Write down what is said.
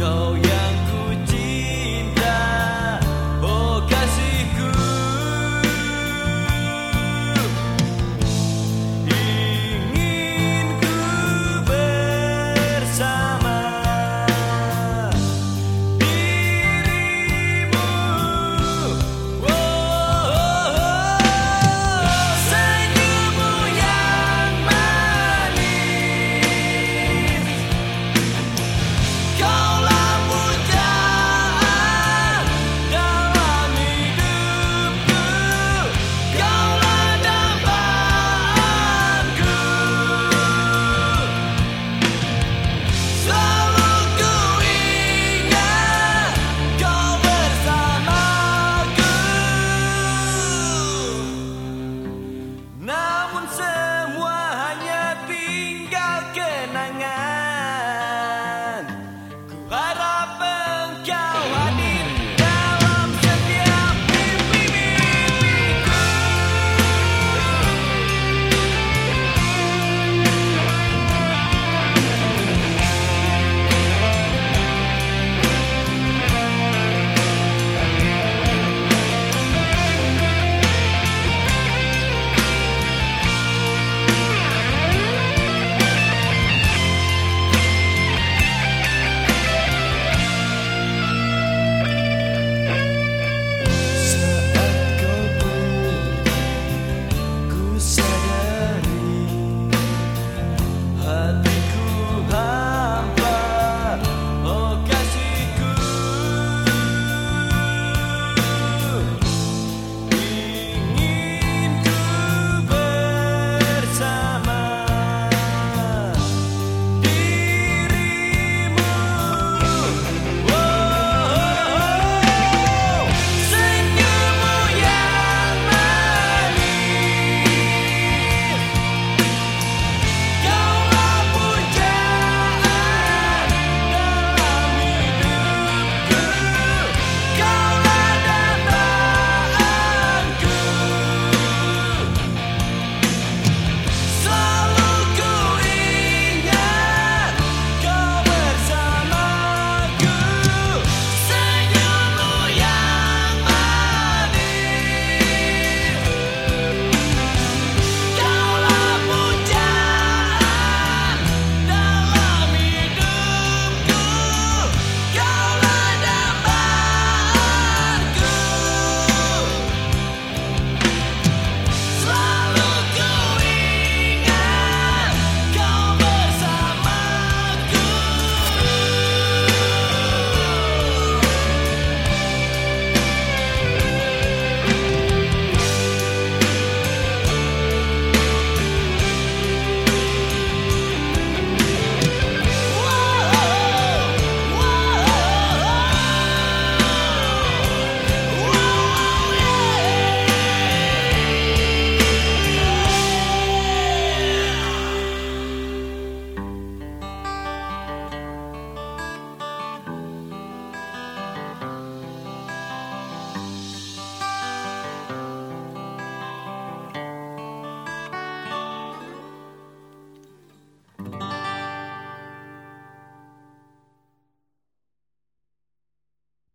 高原